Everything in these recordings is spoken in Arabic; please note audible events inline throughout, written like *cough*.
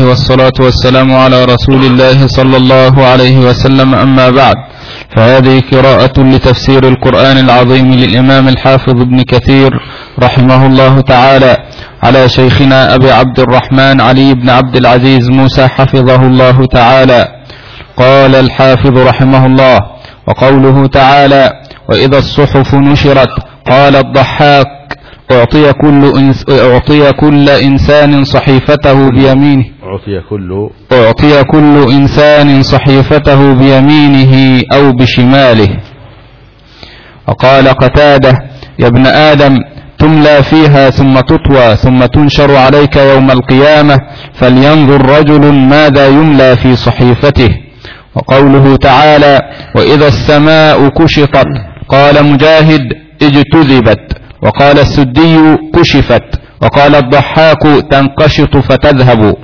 والصلاة والسلام على رسول الله صلى الله عليه وسلم. أما بعد فهذه قراءة لتفسير القرآن العظيم للإمام الحافظ ابن كثير رحمه الله تعالى على شيخنا أبي عبد الرحمن علي بن عبد العزيز موسى حفظه الله تعالى. قال الحافظ رحمه الله وقوله تعالى وإذا الصحف نشرت قال الضحاك أعطي كل, إنس أعطي كل إنسان صحيفته بيمينه. أعطي كل أعطي كل إنسان صحيفته بيمينه أو بشماله. وقال قتادة يا ابن آدم تملى فيها ثم تطوى ثم تنشر عليك يوم القيامة فلينظر رجل ماذا يملى في صحيفته. وقوله تعالى وإذا السماء كشطت قال مجاهد اجتذبت. وقال السدي كشفت وقال الضحاك تنقشط فتذهب.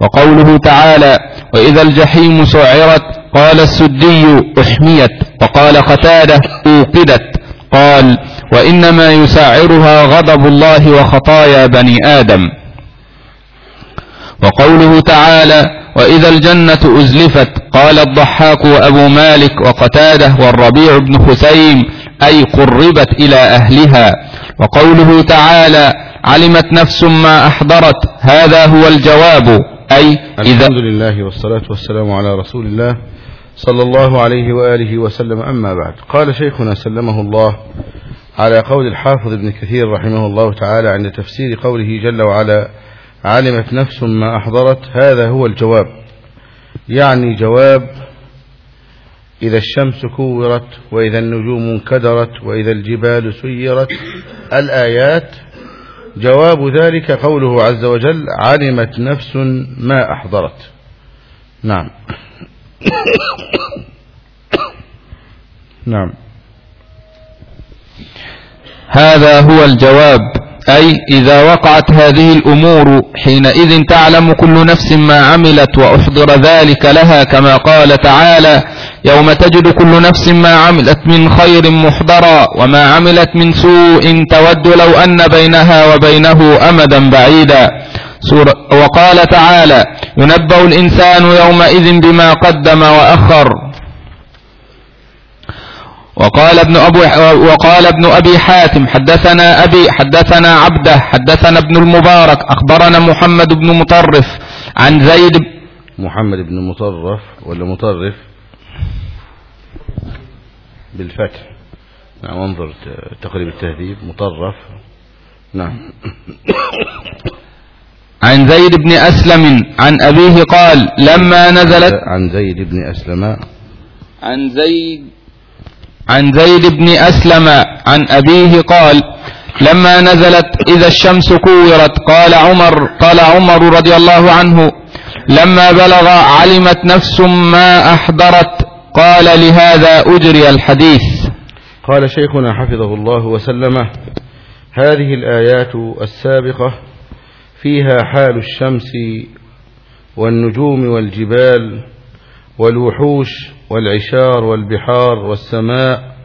وقوله تعالى وإذا الجحيم سعرت قال السدي أحميت. وقال قتادة أوقدت. قال وإنما يسعرها غضب الله وخطايا بني آدم. وقوله تعالى وإذا الجنة أزلفت قال الضحاك وأبو مالك وقتادة والربيع بن خثيم أي قربت إلى أهلها. وقوله تعالى علمت نفس ما أحضرت هذا هو الجواب. أي إذا الحمد لله والصلاة والسلام على رسول الله صلى الله عليه وآله وسلم. أما بعد قال شيخنا سلمه الله على قول الحافظ ابن كثير رحمه الله تعالى عند تفسير قوله جل وعلا علمت نفس ما أحضرت هذا هو الجواب. يعني جواب إذا الشمس كورت وإذا النجوم انكدرت وإذا الجبال سيرت الآيات جواب ذلك قوله عز وجل علمت نفس ما أحضرت نعم. نعم. هذا هو الجواب. أي إذا وقعت هذه الأمور حينئذ تعلم كل نفس ما عملت وأحضر ذلك لها كما قال تعالى يوم تجد كل نفس ما عملت من خير محضرا وما عملت من سوء تود لو أن بينها وبينه أمدا بعيدا. سورة وقال تعالى ينبأ الإنسان يومئذ بما قدم وأخر. وقال ابن أبو وقال ابن أبي حاتم حدثنا أبي حدثنا عبده حدثنا ابن المبارك أخبرنا محمد بن مطرف عن زيد محمد بن مطرف ولا مطرف؟ بالفتح. نعم انظر تقريب التهذيب مطرف. نعم. *coughs* عن زيد بن أسلم عن أبيه قال لما نزلت عن زيد بن أسلم. عن زيد. عن زيد بن أسلم عن أبيه قال لما نزلت إذا الشمس كورت قال عمر قال عمر رضي الله عنه لما بلغ علمت نفس ما أحضرت. قال لهذا أجري الحديث. قال شيخنا حفظه الله وسلمه هذه الآيات السابقة فيها حال الشمس والنجوم والجبال والوحوش والعشار والبحار والسماء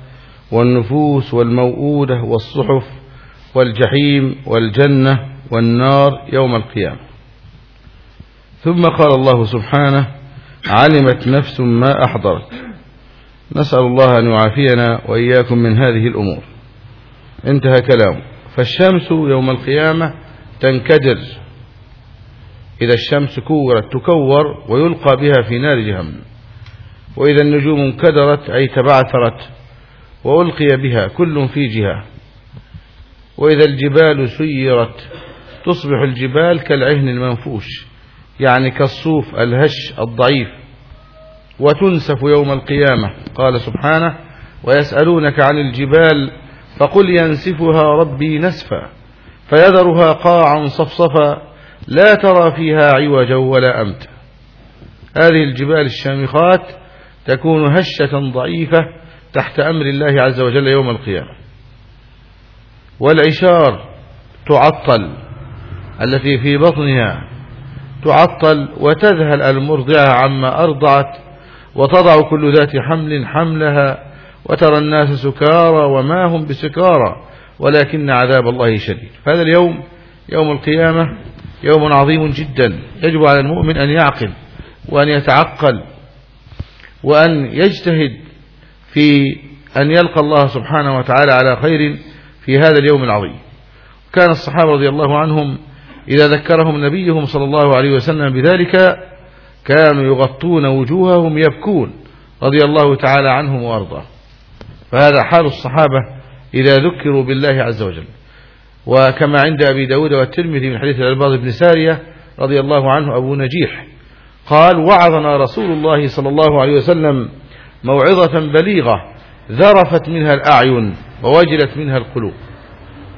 والنفوس والموؤودة والصحف والجحيم والجنة والنار يوم القيامة. ثم قال الله سبحانه علمت نفس ما أحضرت. نسأل الله أن يعافينا وإياكم من هذه الأمور. انتهى كلامه. فالشمس يوم القيامة تنكدر. إذا الشمس كورت تكور ويلقى بها في نار جهنم. وإذا النجوم انكدرت أي تبعثرت وألقي بها كل في جهة. وإذا الجبال سيرت تصبح الجبال كالعهن المنفوش. يعني كالصوف الهش الضعيف وتنسف يوم القيامة. قال سبحانه ويسألونك عن الجبال فقل ينسفها ربي نسفا فيذرها قاعا صفصفا لا ترى فيها عوجا ولا أمتا. هذه الجبال الشامخات تكون هشة ضعيفة تحت أمر الله عز وجل يوم القيامة. والعشار تعطل التي في بطنها تعطل وتذهل المرضعة عما أرضعت وتضع كل ذات حمل حملها وترى الناس سكارى وما هم بسكارى ولكن عذاب الله شديد. فهذا اليوم يوم القيامة يوم عظيم جدا. يجب على المؤمن أن يعقل وأن يتعقل وأن يجتهد في أن يلقى الله سبحانه وتعالى على خير في هذا اليوم العظيم. كان الصحابة رضي الله عنهم إذا ذكرهم نبيهم صلى الله عليه وسلم بذلك كانوا يغطون وجوههم يبكون رضي الله تعالى عنهم وأرضاه. فهذا حال الصحابة إذا ذكروا بالله عز وجل. وكما عند أبي داود والترمذي من حديث الألباض بن سارية رضي الله عنه أبو نجيح قال وعظنا رسول الله صلى الله عليه وسلم موعظة بليغة ذرفت منها الأعين ووجلت منها القلوب.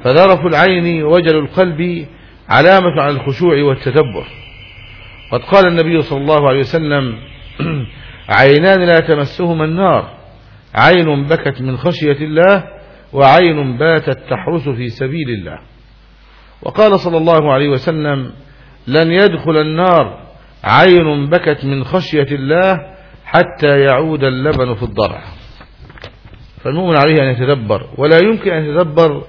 فذرف العين ووجل القلب علامة على الخشوع والتدبر. قد قال النبي صلى الله عليه وسلم *clears throat* عينان لا تمسهما النار عين بكت من خشية الله وعين باتت تحرس في سبيل الله. وقال صلى الله عليه وسلم لن يدخل النار عين بكت من خشية الله حتى يعود اللبن في الضرع. فالمؤمن عليه أن يتدبر ولا يمكن أن يتدبر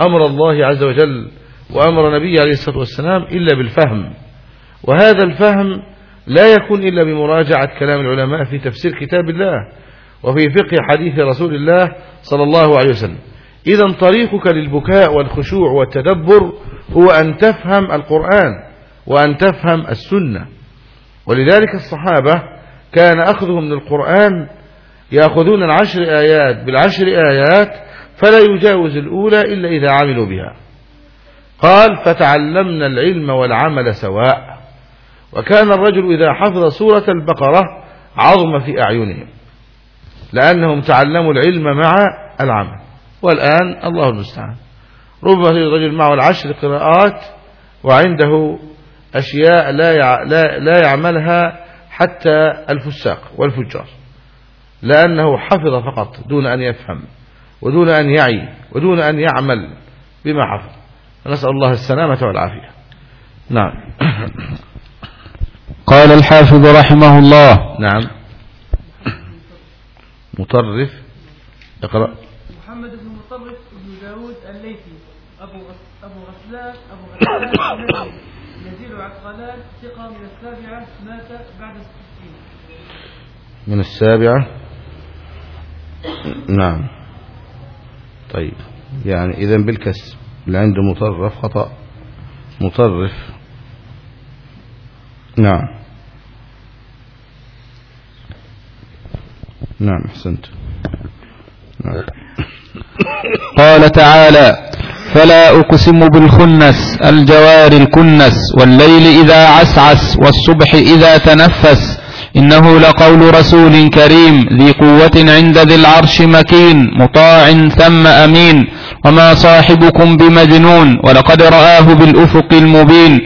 أمر الله عز وجل وأمر نبيه عليه الصلاة والسلام إلا بالفهم. وهذا الفهم لا يكون إلا بمراجعة كلام العلماء في تفسير كتاب الله وفي فقه حديث رسول الله صلى الله عليه وسلم. إذا طريقك للبكاء والخشوع والتدبر هو أن تفهم القرآن وأن تفهم السنة. ولذلك الصحابة كان أخذهم من القرآن يأخذون العشر آيات بالعشر آيات فلا يجاوز الأولى إلا إذا عملوا بها. قال فتعلمنا العلم والعمل سواء. وكان الرجل إذا حفظ سورة البقرة عظم في أعينهم لأنهم تعلموا العلم مع العمل. والآن الله المستعان. ربما تجد رجل معه العشر قراءات وعنده أشياء لا لا يعملها حتى الفساق والفجار لأنه حفظ فقط دون أن يفهم ودون أن يعي ودون أن يعمل بما حفظ. نسأل الله السلامة والعافية. نعم. *coughs* قال الحافظ رحمه الله. نعم. مطرف. اقرأ. محمد بن مطرف بن داود الليثي. أبو أبو غسلان أبو غسلان نزيل عقلان ثقة من السابعة مات بعد الستين. من السابعة. نعم. طيب. يعني إذا بالكسر. اللي عنده مطرف خطأ. مطرف. نعم. نعم أحسنت. نعم. قال تعالى فلا أقسم بالخنس الجوار الكنس والليل إذا عسعس والصبح إذا تنفس. إنه لقول رسول كريم ذي قوة عند ذي العرش مكين مطاع ثم أمين. وما صاحبكم بمجنون ولقد رآه بالأفق المبين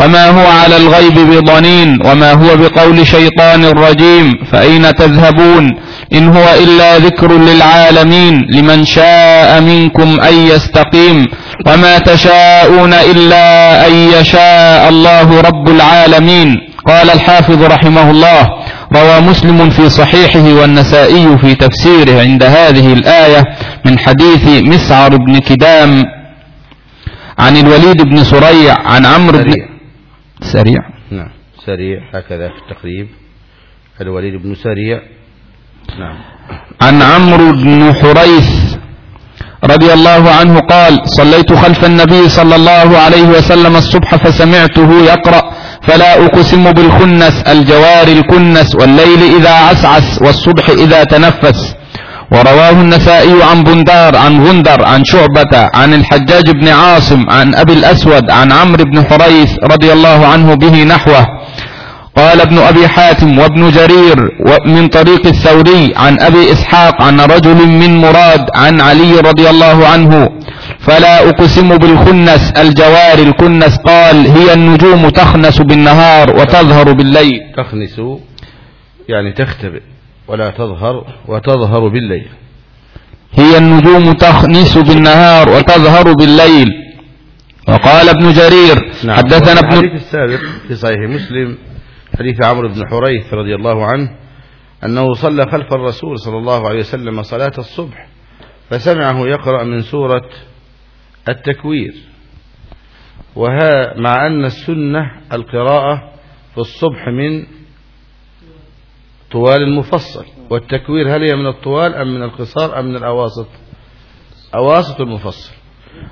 وما هو على الغيب بضنين وما هو بقول شيطان رجيم فأين تذهبون إن هو إلا ذكر للعالمين لمن شاء منكم أن يستقيم وما تشاءون إلا أن يشاء الله رب العالمين قال الحافظ رحمه الله روى مسلم في صحيحه والنسائي في تفسيره عند هذه الآية من حديث مسعر بن كدام عن الوليد بن سريع عن عمرو بن سريع. سريع. نعم. سريع هكذا في التقريب. الوليد بن سريع. نعم. عن عمرو بن حريث رضي الله عنه قال صليت خلف النبي صلى الله عليه وسلم الصبح فسمعته يقرأ فلا أقسم بالخنس الجوار الكنس والليل إذا عسعس والصبح إذا تنفس. ورواه النسائي عن بندار عن غندر عن شعبة عن الحجاج بن عاصم عن أبي الأسود عن عمرو بن حريث رضي الله عنه به نحوه. قال ابن أبي حاتم وابن جرير من طريق الثوري عن أبي إسحاق عن رجل من مراد عن علي رضي الله عنه فلا أقسم بالخنس الجوار الكنس قال هي النجوم تخنس بالنهار وتظهر بالليل. تخنس يعني تختبئ. ولا تظهر وتظهر بالليل. هي النجوم تخنس بالنهار وتظهر بالليل. وقال ابن جرير نعم. حدثنا ابن الحديث السابق في صحيح مسلم حديث عمرو بن حريث رضي الله عنه أنه صلى خلف الرسول صلى الله عليه وسلم صلاة الصبح فسمعه يقرأ من سورة التكوير. وها مع أن السنة القراءة في الصبح من طوال المفصل والتكوير هل هي من الطوال أم من القصار أم من الأواسط؟ أواسط المفصل.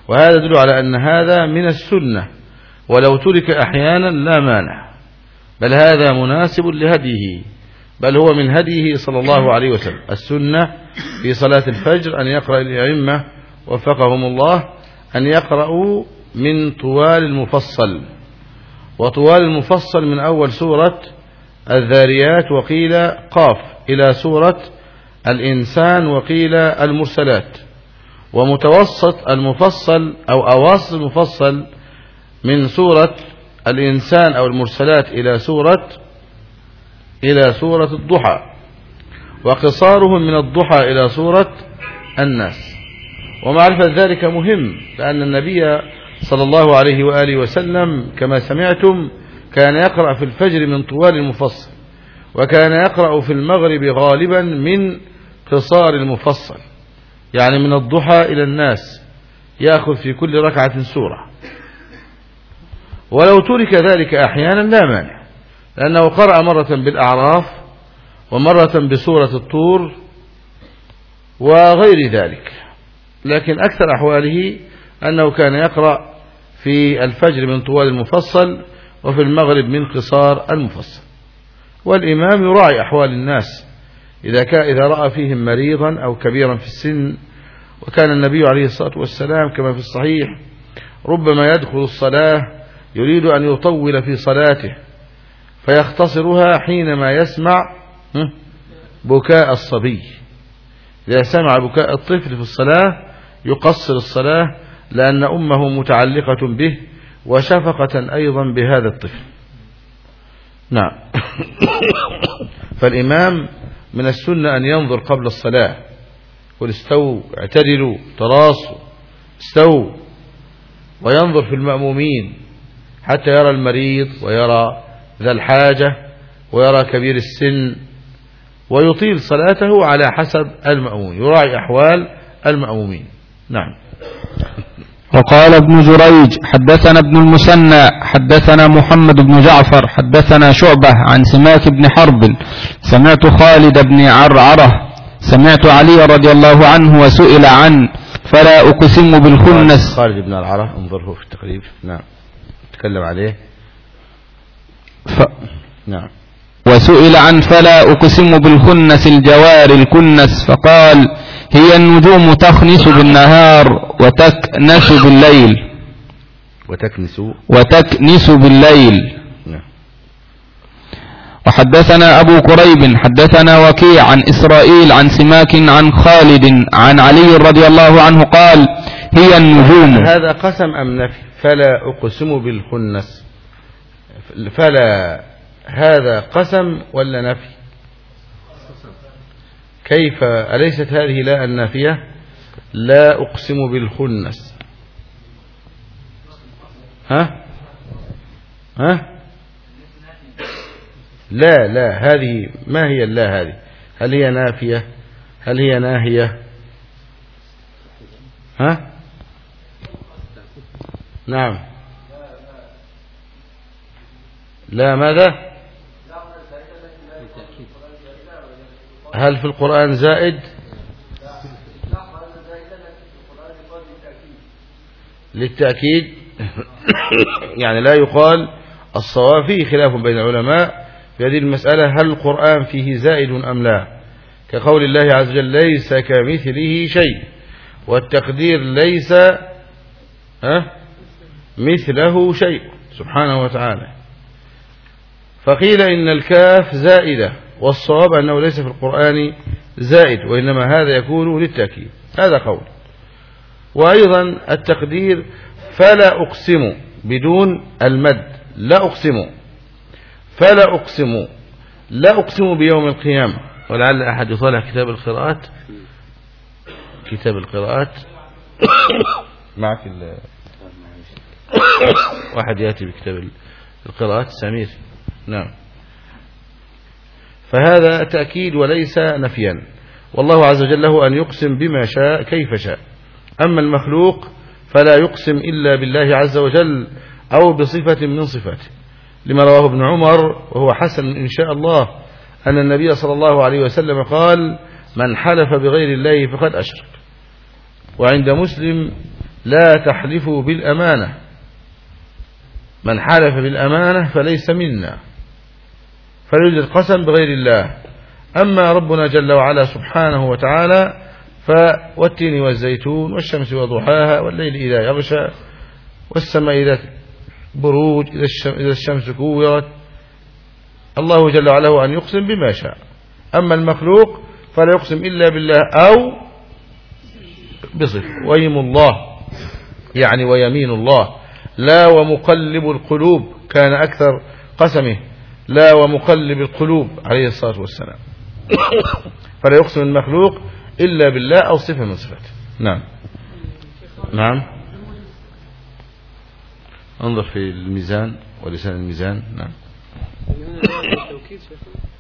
وهذا يدل على أن هذا من السنة ولو ترك أحيانا لا مانع. بل هذا مناسب لهديه بل هو من هديه صلى الله عليه وسلم. السنة في صلاة الفجر أن يقرأ الأئمة وفقهم الله أن يقرأوا من طوال المفصل. وطوال المفصل من أول سورة الذاريات وقيل قاف إلى سورة الإنسان وقيل المرسلات. ومتوسط المفصل أو أواسط المفصل من سورة الإنسان أو المرسلات إلى سورة إلى سورة الضحى. وقصارهم من الضحى إلى سورة الناس. ومعرفة ذلك مهم لأن النبي صلى الله عليه وآله وسلم كما سمعتم كان يقرأ في الفجر من طوال المفصل وكان يقرأ في المغرب غالبا من قصار المفصل يعني من الضحى إلى الناس يأخذ في كل ركعة سورة. ولو ترك ذلك أحيانا لا مانع لأنه قرأ مرة بالأعراف ومرة بسورة الطور وغير ذلك. لكن أكثر أحواله أنه كان يقرأ في الفجر من طوال المفصل وفي المغرب من قصار المفصل. والإمام يراعي أحوال الناس إذا, كان إذا رأى فيهم مريضا أو كبيرا في السن وكان النبي عليه الصلاة والسلام كما في الصحيح ربما يدخل الصلاة يريد أن يطول في صلاته فيختصرها حينما يسمع بكاء الصبي. إذا سمع بكاء الطفل في الصلاة يقصر الصلاة لأن أمه متعلقة به وشفقة أيضا بهذا الطفل. نعم. *coughs* فالإمام من السنة أن ينظر قبل الصلاة. قل استووا اعتدلوا تراصوا استووا وينظر في المأمومين حتى يرى المريض ويرى ذا الحاجة ويرى كبير السن. ويطيل صلاته على حسب المأموم يراعي أحوال المأمومين. نعم. وقال ابن جريج حدثنا ابن المسنى حدثنا محمد بن جعفر حدثنا شعبة عن سماك بن حرب سمعت خالد بن عرعرة سمعت علي رضي الله عنه وسئل عن فلا أقسم بالخنس. خالد بن العرة انظره في التقريب. نعم. تكلم عليه. ف... نعم. وسئل عن فلا أقسم بالخنس الجوار الكنس فقال هي النجوم تخنس بالنهار. وتكنس بالليل. وتكنس. وتكنس بالليل. نعم. وحدثنا أبو كريب حدثنا وكيع عن إسرائيل عن سماك عن خالد عن علي رضي الله عنه قال هي النجوم. هذا قسم أم نفي؟ فلا أقسم بالخنس. فلا هذا قسم ولا نفي؟ كيف أليست هذه لا النافية؟ لا أقسم بالخنس. ها؟ ها؟ لا لا هذه ما هي اللا هذه؟ هل هي نافية؟ هل هي ناهية؟ ها؟ نعم. لا ماذا؟ هل في القرآن زائد؟ للتأكيد يعني لا يقال الصواب فيه خلاف بين العلماء في هذه المسألة هل القرآن فيه زائد أم لا. كقول الله عز وجل ليس كمثله شيء والتقدير ليس مثله شيء سبحانه وتعالى. فقيل إن الكاف زائدة والصواب أنه ليس في القرآن زائد وإنما هذا يكون للتأكيد. هذا قول. وأيضا التقدير فلا أقسم بدون المد لا أقسم فلا أقسم لا أقسم بيوم القيامة. ولعل أحد يطالع كتاب القراءات؟ كتاب القراءات؟ *coughs* معك ال *coughs* واحد يأتي بكتاب القراءات. سمير. نعم. فهذا تأكيد وليس نفيا. والله عز وجل له أن يقسم بما شاء كيف شاء. أما المخلوق فلا يقسم إلا بالله عز وجل أو بصفة من صفاته. لما رواه ابن عمر وهو حسن إن شاء الله أن النبي صلى الله عليه وسلم قال من حلف بغير الله فقد أشرك. وعند مسلم لا تحلفوا بالأمانة. من حلف بالأمانة فليس منا. فيوجد قسم بغير الله. أما ربنا جل وعلا سبحانه وتعالى فوالتين والزيتون والشمس وضحاها والليل إذا يغشى والسماء ذات البروج إذا الشمس كورت. الله جل وعلا أن يقسم بما شاء. أما المخلوق فلا يقسم إلا بالله أو بصفة وايم الله يعني ويمين الله. لا ومقلب القلوب كان أكثر قسمه. لا ومقلب القلوب عليه الصلاة والسلام. *coughs* فلا يقسم المخلوق إلا بالله أو صفة من صفاته نعم. نعم. انظر في الميزان ولسان الميزان. نعم.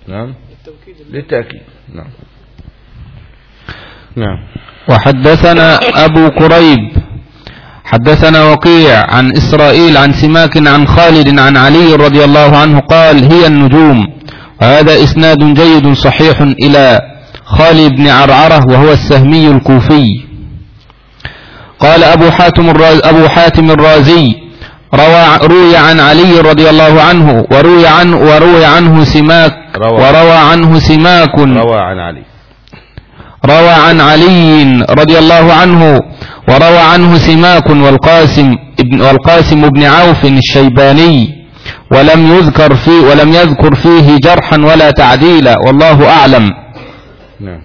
نعم. للتأكيد. نعم. نعم. وحدثنا أبو كريب. حدثنا وقيع عن إسرائيل عن سماك عن خالد عن علي رضي الله عنه قال هي النجوم. وهذا إسناد جيد صحيح إلى خالد بن عرعرة وهو السهمي الكوفي. قال أبو حاتم, الراز أبو حاتم الرازي روى روي عن علي رضي الله عنه وروي عنه وروي عنه سماك روى. وروى عنه سماك. روى عن علي. روى عن علي رضي الله عنه وروى عنه سماك والقاسم ابن والقاسم بن عوف الشيباني. ولم يذكر فيه ولم يذكر فيه جرحا ولا تعديلا والله أعلم. نعم.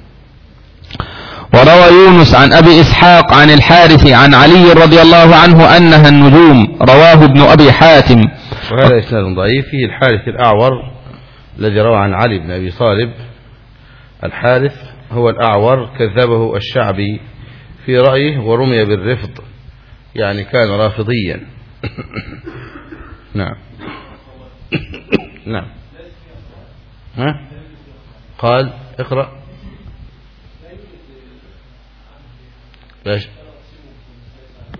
وروى يونس عن أبي إسحاق عن الحارث عن علي رضي الله عنه أنها النجوم رواه ابن أبي حاتم. وهذا إسناد ضعيف فيه الحارث الأعور الذي روى عن علي بن أبي طالب. الحارث هو الأعور كذبه الشعبي في رأيه ورمي بالرفض يعني كان رافضيا. *coughs* نعم. نعم. ها؟ قال اقرأ.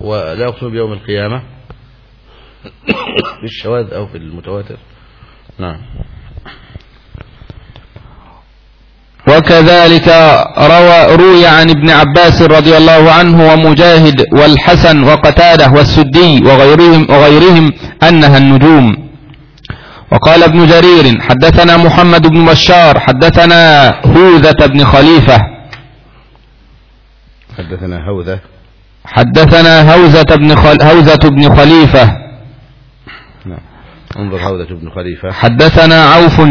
ولا أقسم بيوم القيامة في الشواذ أو في المتواتر. نعم. وكذلك روى روي عن ابن عباس رضي الله عنه ومجاهد والحسن وقتادة والسدي وغيرهم, وغيرهم أنها النجوم. وقال ابن جرير حدثنا محمد بن بشار حدثنا هوذة بن خليفة حدثنا هوذة حدثنا هوزة بن خل... هوزة بن خليفة. نعم. انظر هوذة بن خليفة. حدثنا عوف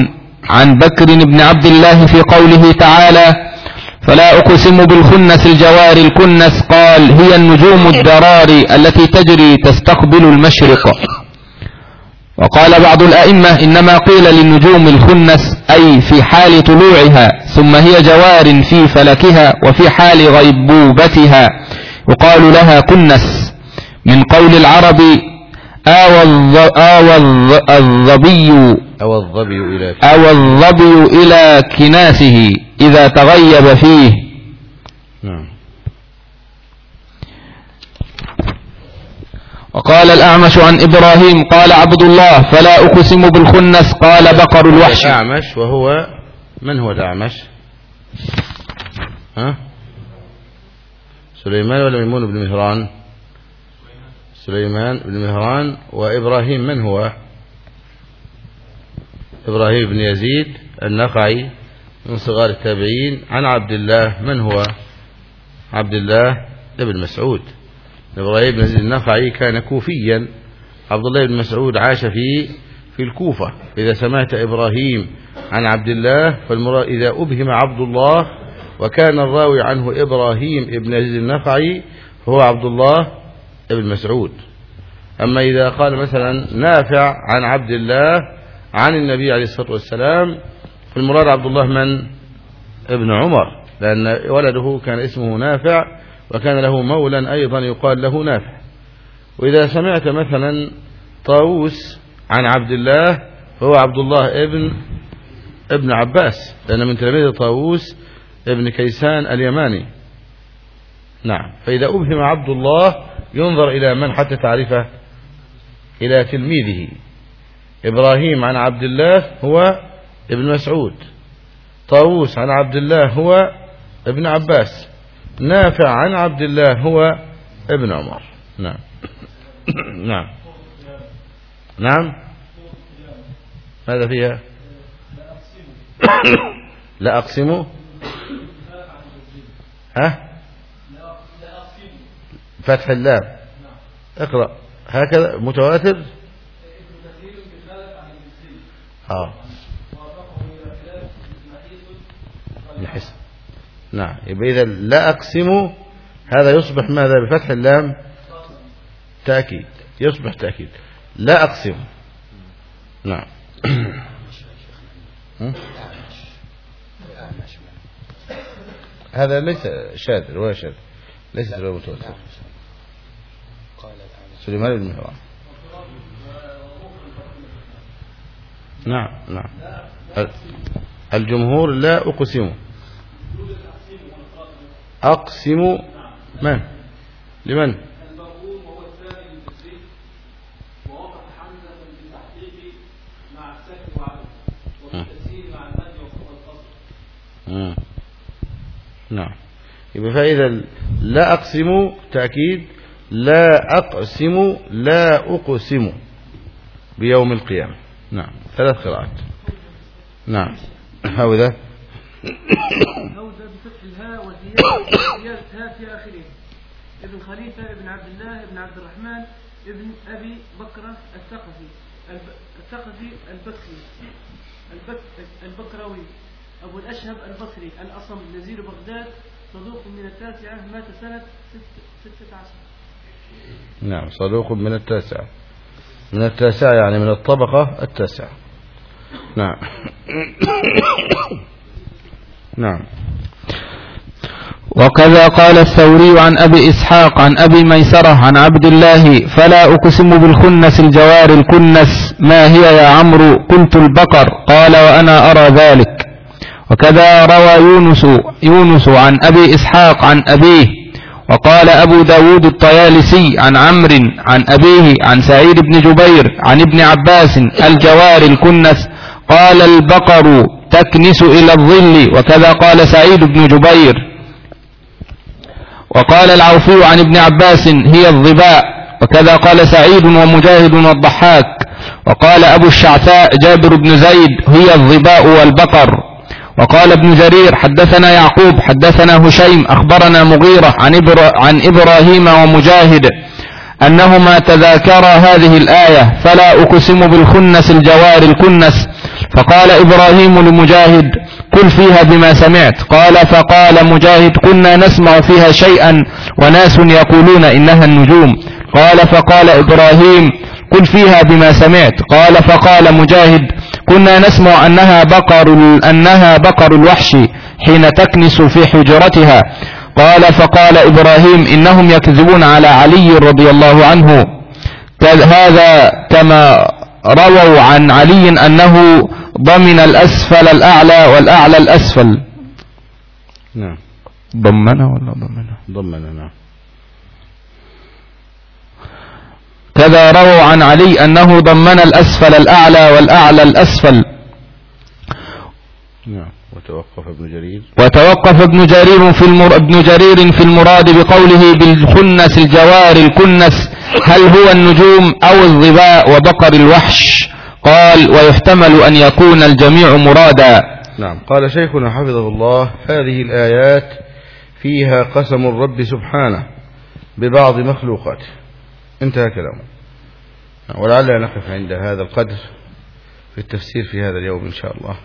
عن بكر بن عبد الله في قوله تعالى فلا أقسم بالخنس الجوار الكنس قال هي النجوم الدرار التي تجري تستقبل المشرق. وقال بعض الأئمة إنما قيل للنجوم الخنس أي في حال طلوعها ثم هي جوار في فلكها وفي حال غيبوبتها يقال لها كنس من قول العرب آوى, الظ... آوى الظ... الظبي أو الظبي إلى أو الظبي إلى كناسه إذا تغيب فيه. نعم. وقال الأعمش عن إبراهيم قال عبد الله فلا أقسم بالخنس قال بقر الوحش. الأعمش وهو من هو الأعمش ها؟ سليمان ولا ميمون بن مهران؟ سليمان بن مهران وإبراهيم من هو؟ إبراهيم بن يزيد النخعي من صغار التابعين. عن عبد الله من هو؟ عبد الله بن مسعود. إبراهيم بن النخعي كان كوفيا. عبد الله بن مسعود عاش في في الكوفة. إذا سمعت إبراهيم عن عبد الله فالمراد إذا أبهم عبد الله وكان الراوي عنه إبراهيم بن يزيد النخعي فهو عبد الله بن مسعود. أما إذا قال مثلا نافع عن عبد الله عن النبي عليه الصلاة والسلام فالمراد عبد الله من؟ ابن عمر. لأن ولده كان اسمه نافع وكان له مولا أيضا يقال له نافع. وإذا سمعت مثلا طاووس عن عبد الله فهو عبد الله ابن ابن عباس لأن من تلاميذ طاووس ابن كيسان اليماني. نعم. فإذا أبهم عبد الله ينظر إلى من؟ حتى تعرفه. إلى تلميذه. إبراهيم عن عبد الله هو ابن مسعود. طاووس عن عبد الله هو ابن عباس. نافع عن عبد الله هو ابن عمر. نعم. *coughs* نعم. نعم. ماذا فيها؟ *coughs* لا أقسم. ها؟ فتح اللام. اقرأ. هكذا. متواتر؟ آه. الحسن نعم. يبقى إذا لا أقسم هذا يصبح ماذا؟ بفتح اللام تأكيد. يصبح تأكيد. لا أقسم. نعم؟ *coughs* هذا ليس شاذ رواية شاذ. ليست رواية متواترة سليمان بن مهران. نعم نعم. الجمهور لا أقسم. أقسم من؟ لمن. نعم. يبقى فإذا لا أقسم تأكيد لا أقسم لا أقسم بيوم القيامة. نعم. ثلاث قراءات. نعم. هذا. هوذا بفتح الهاء وزيادة ها في آخره ابن خليفة ابن عبد الله ابن عبد الرحمن ابن أبي بكرة الثقفي الثقفي البكري البك البكروي أبو الأشهب البصري الأصم نزيل بغداد صدوق من التاسعة مات سنة ست ستة عشر. نعم صدوق من التاسعة. من التاسعة يعني من الطبقة التاسعة. نعم. *coughs* نعم. وكذا قال الثوري عن أبي إسحاق عن أبي ميسرة عن عبد الله فلا أقسم بالخنس الجوار الكنس ما هي يا عمرو؟ قلت البقر. قال وأنا أرى ذلك. وكذا روى يونس يونس عن أبي إسحاق عن أبيه. وقال أبو داود الطيالسي عن عمرو عن أبيه عن سعيد بن جبير عن ابن عباس الجوار الكنس. قال البقر تكنس إلى الظل. وكذا قال سعيد بن جبير. وقال العوفي عن ابن عباس هي الظباء وكذا قال سعيد ومجاهد والضحاك. وقال أبو الشعثاء جابر بن زيد هي الظباء والبقر. وقال ابن جرير حدثنا يعقوب حدثنا هشيم أخبرنا مغيرة عن, إبرا عن إبراهيم ومجاهد أنهما تذاكرا هذه الآية فلا أقسم بالخنس الجوار الكنس فقال إبراهيم لمجاهد قل فيها بما سمعت. قال فقال مجاهد كنا نسمع فيها شيئا وناس يقولون إنها النجوم. قال فقال إبراهيم قل فيها بما سمعت. قال فقال مجاهد كنا نسمع أنها بقر, أنها بقر الوحش حين تكنس في حجرتها. قال فقال إبراهيم إنهم يكذبون على علي رضي الله عنه. هذا كما رووا عن علي أنه ضمن الأسفل الأعلى والأعلى الأسفل. نعم. ضمنه ولا ضمنه؟ ضمن نعم. كذا رووا عن علي أنه ضمن الأسفل الأعلى والأعلى الأسفل. نعم. وتوقف ابن جرير. وتوقف ابن جرير في المر... ابن جرير في المراد بقوله بالخنس الجوار الكنس هل هو النجوم أو الظباء وبقر الوحش؟ قال ويحتمل أن يكون الجميع مرادا. نعم. قال شيخنا حفظه الله هذه الآيات فيها قسم الرب سبحانه ببعض مخلوقاته. انتهى كلامه. ولعلنا نقف عند هذا القدر في التفسير في هذا اليوم إن شاء الله.